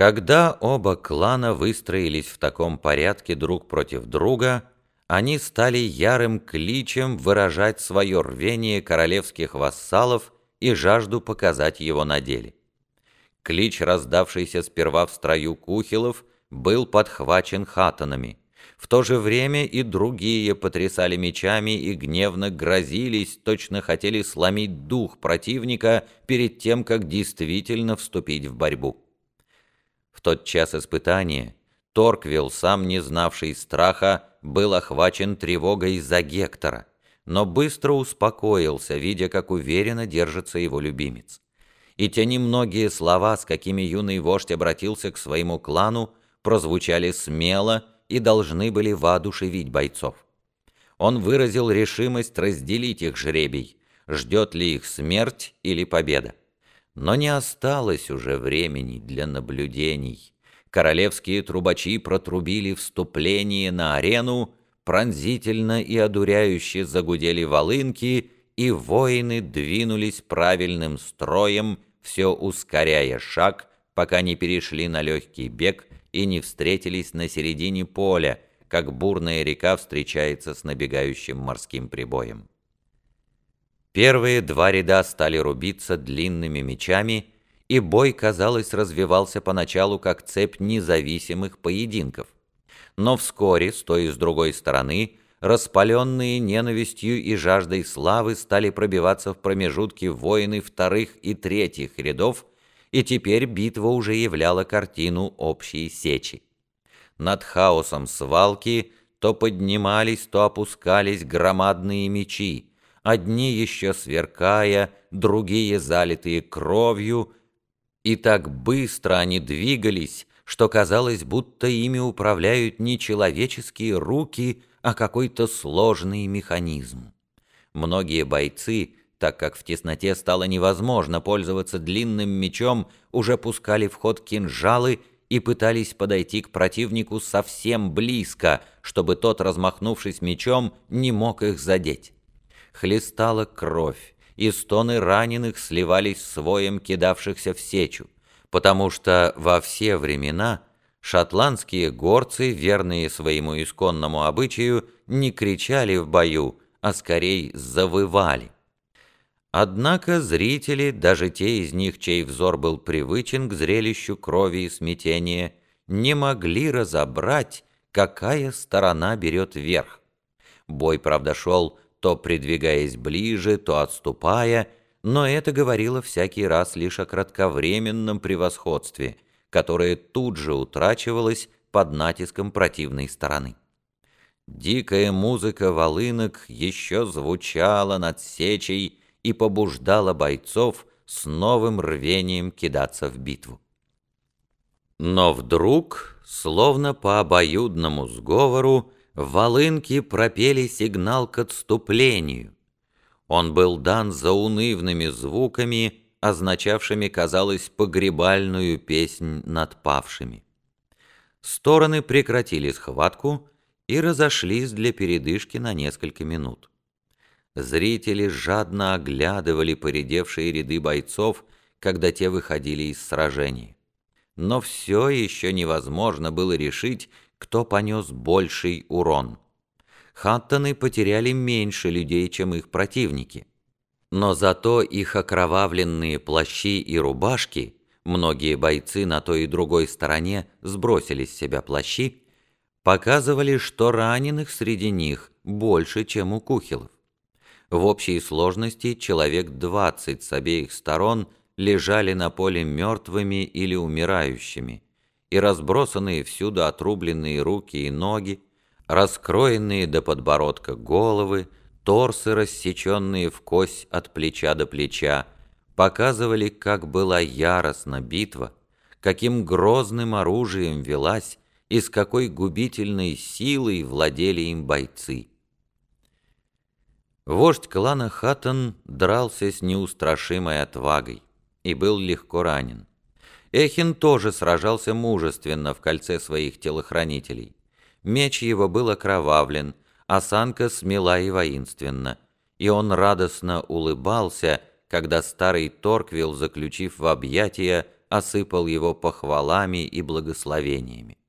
Когда оба клана выстроились в таком порядке друг против друга, они стали ярым кличем выражать свое рвение королевских вассалов и жажду показать его на деле. Клич, раздавшийся сперва в строю кухилов, был подхвачен хатанами. В то же время и другие потрясали мечами и гневно грозились, точно хотели сломить дух противника перед тем, как действительно вступить в борьбу. В тот час испытания Торквилл, сам не знавший страха, был охвачен тревогой за Гектора, но быстро успокоился, видя, как уверенно держится его любимец. И те немногие слова, с какими юный вождь обратился к своему клану, прозвучали смело и должны были воодушевить бойцов. Он выразил решимость разделить их жребий, ждет ли их смерть или победа. Но не осталось уже времени для наблюдений. Королевские трубачи протрубили вступление на арену, пронзительно и одуряюще загудели волынки, и воины двинулись правильным строем, все ускоряя шаг, пока не перешли на легкий бег и не встретились на середине поля, как бурная река встречается с набегающим морским прибоем. Первые два ряда стали рубиться длинными мечами, и бой, казалось, развивался поначалу как цепь независимых поединков. Но вскоре, с той и с другой стороны, распаленные ненавистью и жаждой славы стали пробиваться в промежутки воины вторых и третьих рядов, и теперь битва уже являла картину общей сечи. Над хаосом свалки то поднимались, то опускались громадные мечи, одни еще сверкая, другие залитые кровью, и так быстро они двигались, что казалось, будто ими управляют не человеческие руки, а какой-то сложный механизм. Многие бойцы, так как в тесноте стало невозможно пользоваться длинным мечом, уже пускали в ход кинжалы и пытались подойти к противнику совсем близко, чтобы тот, размахнувшись мечом, не мог их задеть хлестала кровь, и стоны раненых сливались с воем кидавшихся в сечу, потому что во все времена шотландские горцы, верные своему исконному обычаю, не кричали в бою, а скорее завывали. Однако зрители, даже те из них, чей взор был привычен к зрелищу крови и смятения, не могли разобрать, какая сторона берет верх. Бой, правда, шел то придвигаясь ближе, то отступая, но это говорило всякий раз лишь о кратковременном превосходстве, которое тут же утрачивалось под натиском противной стороны. Дикая музыка волынок еще звучала над сечей и побуждала бойцов с новым рвением кидаться в битву. Но вдруг, словно по обоюдному сговору, волынки пропели сигнал к отступлению. Он был дан заунывными звуками, означавшими, казалось, погребальную песнь над павшими. Стороны прекратили схватку и разошлись для передышки на несколько минут. Зрители жадно оглядывали поредевшие ряды бойцов, когда те выходили из сражений. Но все еще невозможно было решить, кто понес больший урон. Хаттоны потеряли меньше людей, чем их противники. Но зато их окровавленные плащи и рубашки, многие бойцы на той и другой стороне сбросили с себя плащи, показывали, что раненых среди них больше, чем у кухилов. В общей сложности человек 20 с обеих сторон лежали на поле мертвыми или умирающими – и разбросанные всюду отрубленные руки и ноги, раскроенные до подбородка головы, торсы, рассеченные в кость от плеча до плеча, показывали, как была яростна битва, каким грозным оружием велась и с какой губительной силой владели им бойцы. Вождь клана Хаттон дрался с неустрашимой отвагой и был легко ранен. Эхин тоже сражался мужественно в кольце своих телохранителей. Меч его был окровавлен, осанка смела и воинственна, и он радостно улыбался, когда старый Торквилл, заключив в объятия, осыпал его похвалами и благословениями.